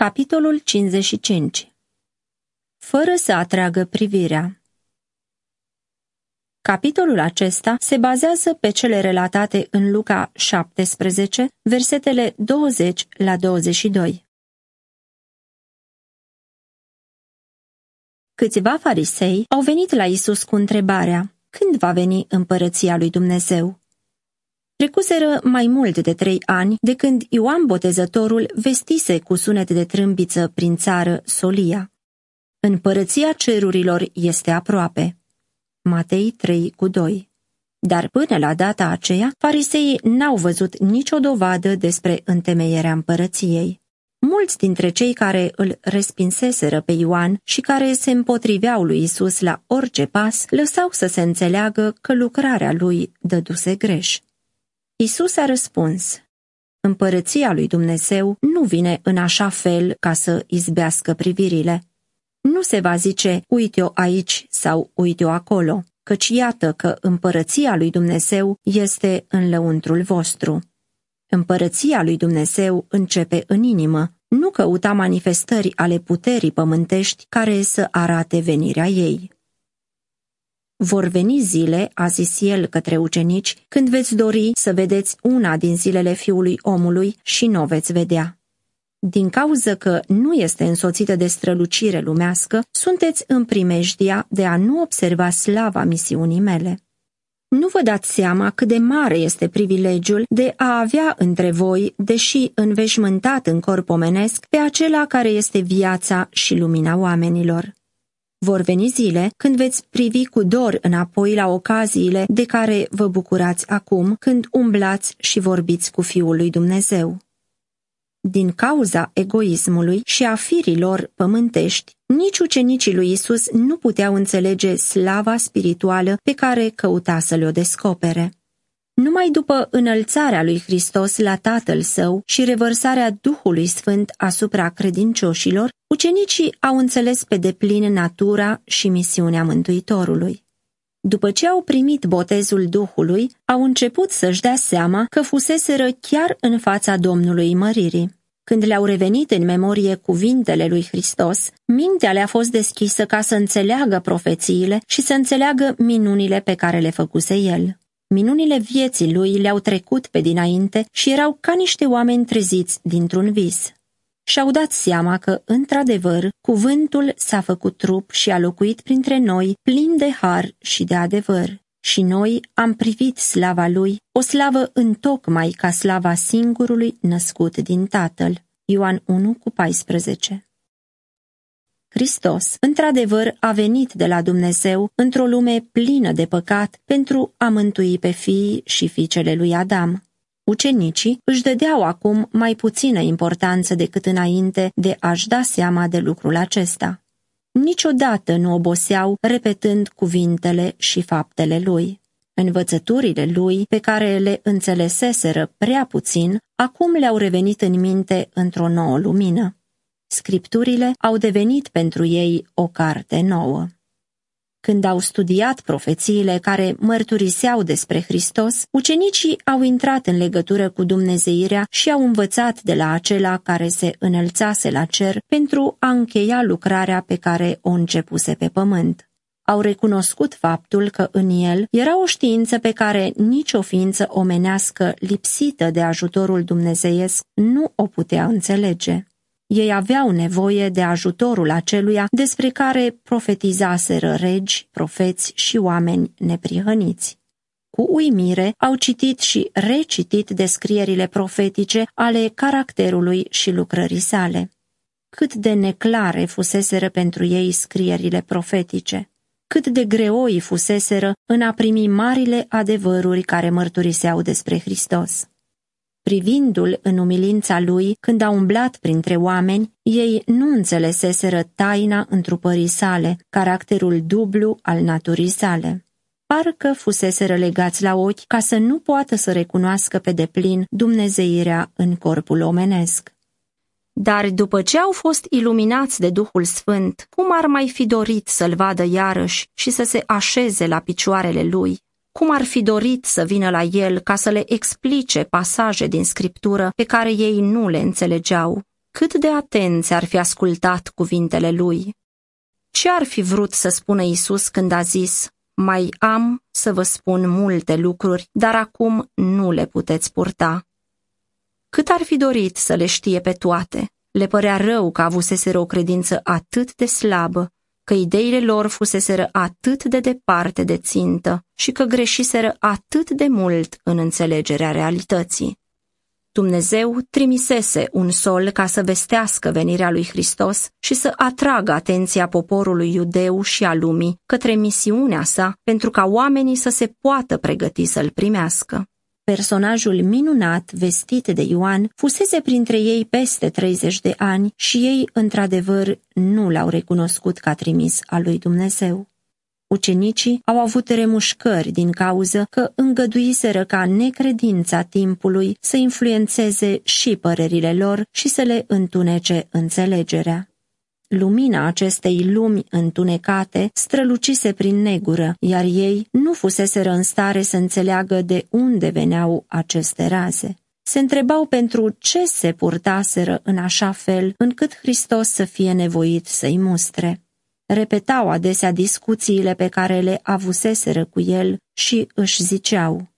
Capitolul 55 Fără să atragă privirea Capitolul acesta se bazează pe cele relatate în Luca 17, versetele 20 la 22. Câțiva farisei au venit la Isus cu întrebarea, când va veni împărăția lui Dumnezeu? Trecuseră mai mult de trei ani de când Ioan Botezătorul vestise cu sunet de trâmbiță prin țară Solia. Împărăția cerurilor este aproape. Matei 3 cu 2 Dar până la data aceea, fariseii n-au văzut nicio dovadă despre întemeierea împărăției. Mulți dintre cei care îl respinseseră pe Ioan și care se împotriveau lui Isus la orice pas, lăsau să se înțeleagă că lucrarea lui dăduse greș. Isus a răspuns, Împărăția lui Dumnezeu nu vine în așa fel ca să izbească privirile. Nu se va zice, uite-o aici sau uite-o acolo, căci iată că împărăția lui Dumnezeu este în lăuntrul vostru. Împărăția lui Dumnezeu începe în inimă, nu căuta manifestări ale puterii pământești care să arate venirea ei. Vor veni zile, a zis el către ucenici, când veți dori să vedeți una din zilele fiului omului și nu o veți vedea. Din cauză că nu este însoțită de strălucire lumească, sunteți în primejdia de a nu observa slava misiunii mele. Nu vă dați seama cât de mare este privilegiul de a avea între voi, deși înveșmântat în corp omenesc, pe acela care este viața și lumina oamenilor. Vor veni zile când veți privi cu dor înapoi la ocaziile de care vă bucurați acum când umblați și vorbiți cu Fiul lui Dumnezeu. Din cauza egoismului și a firilor pământești, nici ucenicii lui Isus nu puteau înțelege slava spirituală pe care căuta să le-o descopere. Numai după înălțarea lui Hristos la Tatăl Său și revărsarea Duhului Sfânt asupra credincioșilor, ucenicii au înțeles pe deplin natura și misiunea Mântuitorului. După ce au primit botezul Duhului, au început să-și dea seama că fuseseră chiar în fața Domnului Măririi. Când le-au revenit în memorie cuvintele lui Hristos, mintea le-a fost deschisă ca să înțeleagă profețiile și să înțeleagă minunile pe care le făcuse el. Minunile vieții lui le-au trecut pe dinainte și erau ca niște oameni treziți dintr-un vis. Și-au dat seama că, într-adevăr, cuvântul s-a făcut trup și a locuit printre noi, plin de har și de adevăr. Și noi am privit slava lui, o slavă întocmai ca slava singurului născut din Tatăl. Ioan 1 cu 14 Hristos, într-adevăr, a venit de la Dumnezeu într-o lume plină de păcat pentru a mântui pe fiii și fiicele lui Adam. Ucenicii își dădeau acum mai puțină importanță decât înainte de a-și da seama de lucrul acesta. Niciodată nu oboseau repetând cuvintele și faptele lui. Învățăturile lui, pe care le înțeleseseră prea puțin, acum le-au revenit în minte într-o nouă lumină. Scripturile au devenit pentru ei o carte nouă. Când au studiat profețiile care mărturiseau despre Hristos, ucenicii au intrat în legătură cu Dumnezeirea și au învățat de la acela care se înălțase la cer pentru a încheia lucrarea pe care o începuse pe pământ. Au recunoscut faptul că în el era o știință pe care nicio ființă omenească lipsită de ajutorul dumnezeiesc nu o putea înțelege. Ei aveau nevoie de ajutorul aceluia despre care profetizaseră regi, profeți și oameni neprihăniți. Cu uimire au citit și recitit descrierile profetice ale caracterului și lucrării sale. Cât de neclare fuseseră pentru ei scrierile profetice, cât de greoi fuseseră în a primi marile adevăruri care mărturiseau despre Hristos. Privindu-l în umilința lui, când a umblat printre oameni, ei nu înțeleseseră taina întrupării sale, caracterul dublu al naturii sale. Parcă fuseseră legați la ochi ca să nu poată să recunoască pe deplin dumnezeirea în corpul omenesc. Dar după ce au fost iluminați de Duhul Sfânt, cum ar mai fi dorit să-l vadă iarăși și să se așeze la picioarele lui, cum ar fi dorit să vină la el ca să le explice pasaje din scriptură pe care ei nu le înțelegeau. cât de atenți ar fi ascultat cuvintele lui. Ce ar fi vrut să spună Isus când a zis, mai am să vă spun multe lucruri, dar acum nu le puteți purta. Cât ar fi dorit să le știe pe toate, le părea rău că avuseseră o credință atât de slabă, că ideile lor fuseseră atât de departe de țintă și că greșiseră atât de mult în înțelegerea realității. Dumnezeu trimisese un sol ca să vestească venirea lui Hristos și să atragă atenția poporului iudeu și a lumii către misiunea sa pentru ca oamenii să se poată pregăti să-l primească. Personajul minunat vestit de Ioan fusese printre ei peste 30 de ani și ei, într-adevăr, nu l-au recunoscut ca trimis al lui Dumnezeu. Ucenicii au avut remușcări din cauză că îngăduiseră ca necredința timpului să influențeze și părerile lor și să le întunece înțelegerea. Lumina acestei lumi întunecate strălucise prin negură, iar ei nu fuseseră în stare să înțeleagă de unde veneau aceste raze. Se întrebau pentru ce se purtaseră în așa fel încât Hristos să fie nevoit să-i mustre. Repetau adesea discuțiile pe care le avuseseră cu el și își ziceau,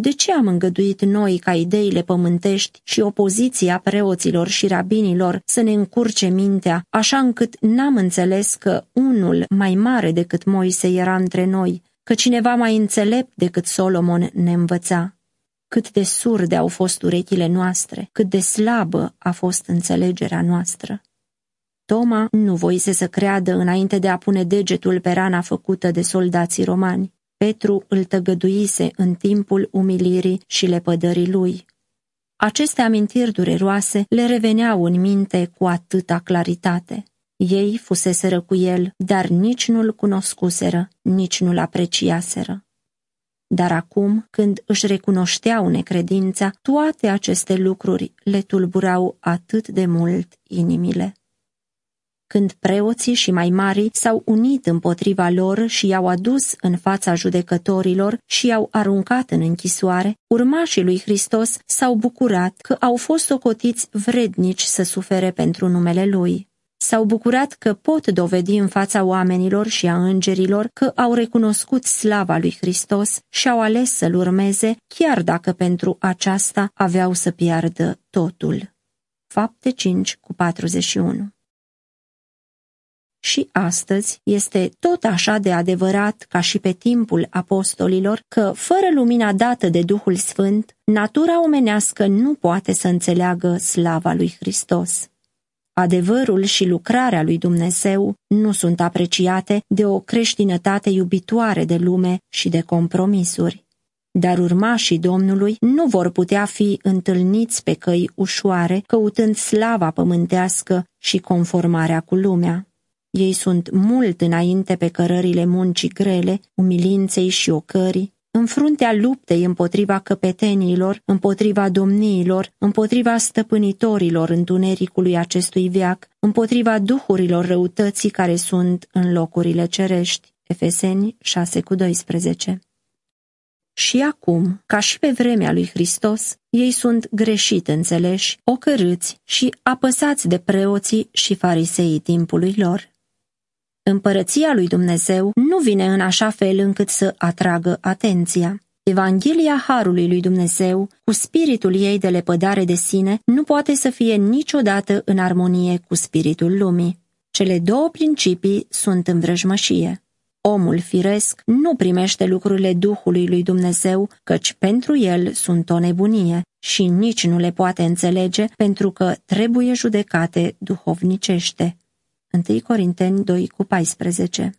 de ce am îngăduit noi ca ideile pământești și opoziția preoților și rabinilor să ne încurce mintea, așa încât n-am înțeles că unul mai mare decât Moise era între noi, că cineva mai înțelept decât Solomon ne învăța? Cât de surde au fost urechile noastre, cât de slabă a fost înțelegerea noastră. Toma nu voise să creadă înainte de a pune degetul pe rana făcută de soldații romani. Petru îl tăgăduise în timpul umilirii și lepădării lui. Aceste amintiri dureroase le reveneau în minte cu atâta claritate. Ei fuseseră cu el, dar nici nu-l cunoscuseră, nici nu-l apreciaseră. Dar acum, când își recunoșteau necredința, toate aceste lucruri le tulburau atât de mult inimile când preoții și mai mari s-au unit împotriva lor și i-au adus în fața judecătorilor și i-au aruncat în închisoare, urmașii lui Hristos s-au bucurat că au fost socotiți vrednici să sufere pentru numele lui. S-au bucurat că pot dovedi în fața oamenilor și a îngerilor că au recunoscut slava lui Hristos și au ales să-l urmeze, chiar dacă pentru aceasta aveau să piardă totul. Fapte 5 cu 41 și astăzi este tot așa de adevărat ca și pe timpul apostolilor că, fără lumina dată de Duhul Sfânt, natura omenească nu poate să înțeleagă slava lui Hristos. Adevărul și lucrarea lui Dumnezeu nu sunt apreciate de o creștinătate iubitoare de lume și de compromisuri. Dar urmașii Domnului nu vor putea fi întâlniți pe căi ușoare, căutând slava pământească și conformarea cu lumea. Ei sunt mult înainte pe cărările muncii grele, umilinței și ocării, în fruntea luptei împotriva căpeteniilor, împotriva domniilor, împotriva stăpânitorilor întunericului acestui veac, împotriva duhurilor răutății care sunt în locurile cerești. Efeseni 6 cu 12 și acum, ca și pe vremea lui Hristos, ei sunt greșit înțeleși, ocărâți și apăsați de preoții și fariseii timpului lor. Împărăția lui Dumnezeu nu vine în așa fel încât să atragă atenția. Evanghelia Harului lui Dumnezeu, cu spiritul ei de lepădare de sine, nu poate să fie niciodată în armonie cu spiritul lumii. Cele două principii sunt în vrăjmășie. Omul firesc nu primește lucrurile Duhului lui Dumnezeu, căci pentru el sunt o nebunie și nici nu le poate înțelege pentru că trebuie judecate duhovnicește. 1 Corinteni 2 cu 14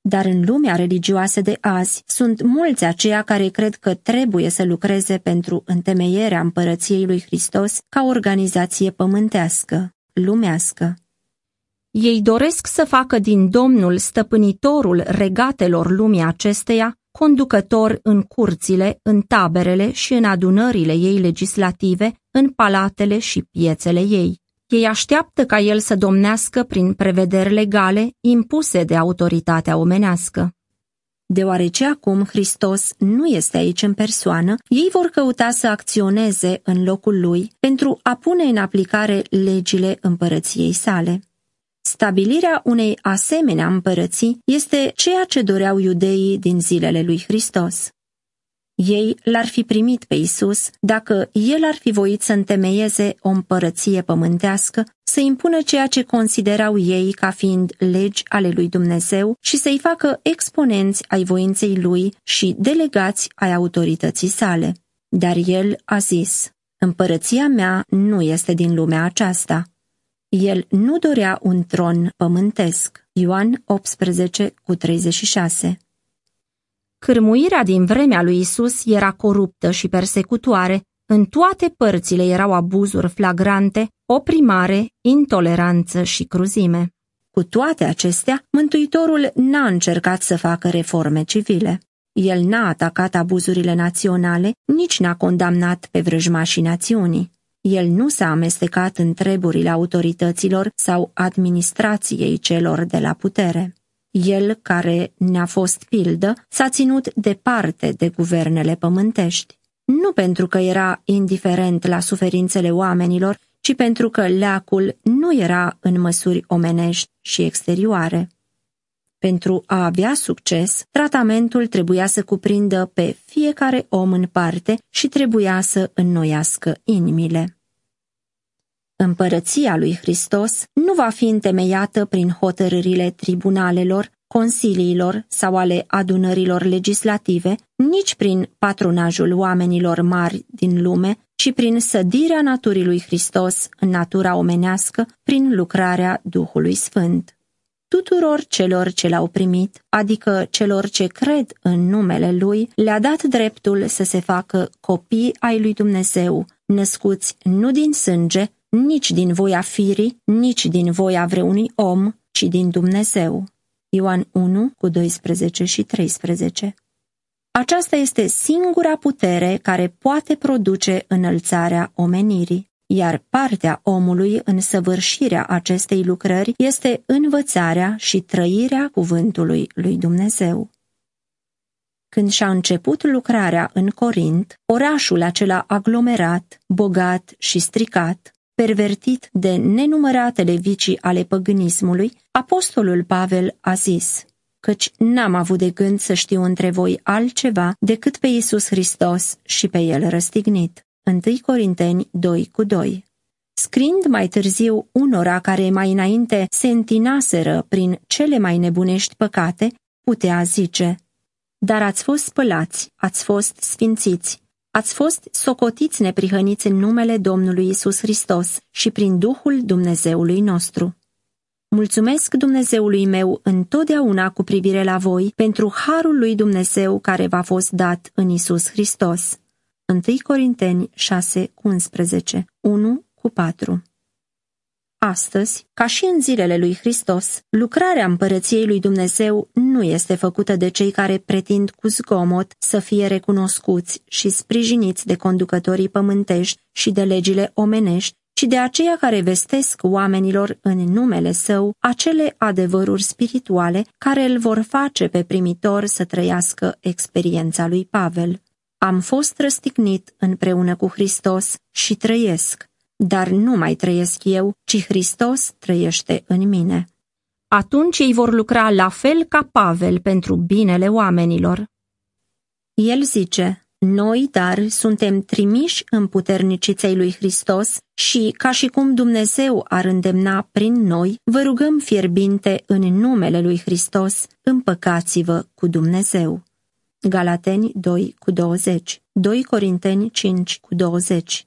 Dar în lumea religioasă de azi sunt mulți aceia care cred că trebuie să lucreze pentru întemeierea împărăției lui Hristos ca organizație pământească, lumească. Ei doresc să facă din Domnul stăpânitorul regatelor lumii acesteia conducător în curțile, în taberele și în adunările ei legislative, în palatele și piețele ei. Ei așteaptă ca el să domnească prin prevederi legale impuse de autoritatea omenească. Deoarece acum Hristos nu este aici în persoană, ei vor căuta să acționeze în locul lui pentru a pune în aplicare legile împărăției sale. Stabilirea unei asemenea împărății este ceea ce doreau iudeii din zilele lui Hristos. Ei l-ar fi primit pe Isus dacă el ar fi voit să întemeieze o împărăție pământească, să impună ceea ce considerau ei ca fiind legi ale lui Dumnezeu și să-i facă exponenți ai voinței lui și delegați ai autorității sale. Dar el a zis, împărăția mea nu este din lumea aceasta. El nu dorea un tron pământesc. Ioan 18 cu 36 Cârmuirea din vremea lui Isus era coruptă și persecutoare, în toate părțile erau abuzuri flagrante, oprimare, intoleranță și cruzime. Cu toate acestea, Mântuitorul n-a încercat să facă reforme civile. El n-a atacat abuzurile naționale, nici n-a condamnat pe vrăjmașii națiunii. El nu s-a amestecat în treburile autorităților sau administrației celor de la putere. El, care ne-a fost pildă, s-a ținut departe de guvernele pământești. Nu pentru că era indiferent la suferințele oamenilor, ci pentru că leacul nu era în măsuri omenești și exterioare. Pentru a avea succes, tratamentul trebuia să cuprindă pe fiecare om în parte și trebuia să înnoiască inimile. Împărăția lui Hristos nu va fi întemeiată prin hotărârile tribunalelor, consiliilor sau ale adunărilor legislative, nici prin patronajul oamenilor mari din lume, ci prin sădirea naturii lui Hristos în natura omenească, prin lucrarea Duhului Sfânt. Tuturor celor ce l-au primit, adică celor ce cred în numele Lui, le-a dat dreptul să se facă copii ai lui Dumnezeu, născuți nu din sânge, nici din voia firii, nici din voia vreunui om, ci din Dumnezeu. Ioan 1 cu 12 și 13 Aceasta este singura putere care poate produce înălțarea omenirii, iar partea omului în săvârșirea acestei lucrări este învățarea și trăirea cuvântului lui Dumnezeu. Când și-a început lucrarea în Corint, orașul acela aglomerat, bogat și stricat, pervertit de nenumăratele vicii ale păgânismului, apostolul Pavel a zis, căci n-am avut de gând să știu între voi altceva decât pe Iisus Hristos și pe El răstignit. 1 Corinteni 2 cu 2 Scrind mai târziu unora care mai înainte se întinaseră prin cele mai nebunești păcate, putea zice, Dar ați fost spălați, ați fost sfințiți, Ați fost socotiți neprihăniți în numele Domnului Isus Hristos și prin Duhul Dumnezeului nostru. Mulțumesc Dumnezeului meu întotdeauna cu privire la voi pentru harul lui Dumnezeu care v-a fost dat în Isus Hristos. 1 Corinteni 6, 11, 1 cu 4 Astăzi, ca și în zilele lui Hristos, lucrarea împărăției lui Dumnezeu nu este făcută de cei care pretind cu zgomot să fie recunoscuți și sprijiniți de conducătorii pământești și de legile omenești, ci de aceia care vestesc oamenilor în numele său acele adevăruri spirituale care îl vor face pe primitor să trăiască experiența lui Pavel. Am fost răstignit împreună cu Hristos și trăiesc, dar nu mai trăiesc eu, ci Hristos trăiește în mine. Atunci ei vor lucra la fel ca Pavel pentru binele oamenilor. El zice, noi, dar, suntem trimiși în puterniciței lui Hristos și, ca și cum Dumnezeu ar îndemna prin noi, vă rugăm fierbinte în numele lui Hristos, împăcați-vă cu Dumnezeu. Galateni 2 cu 20, 2 Corinteni 5 cu 20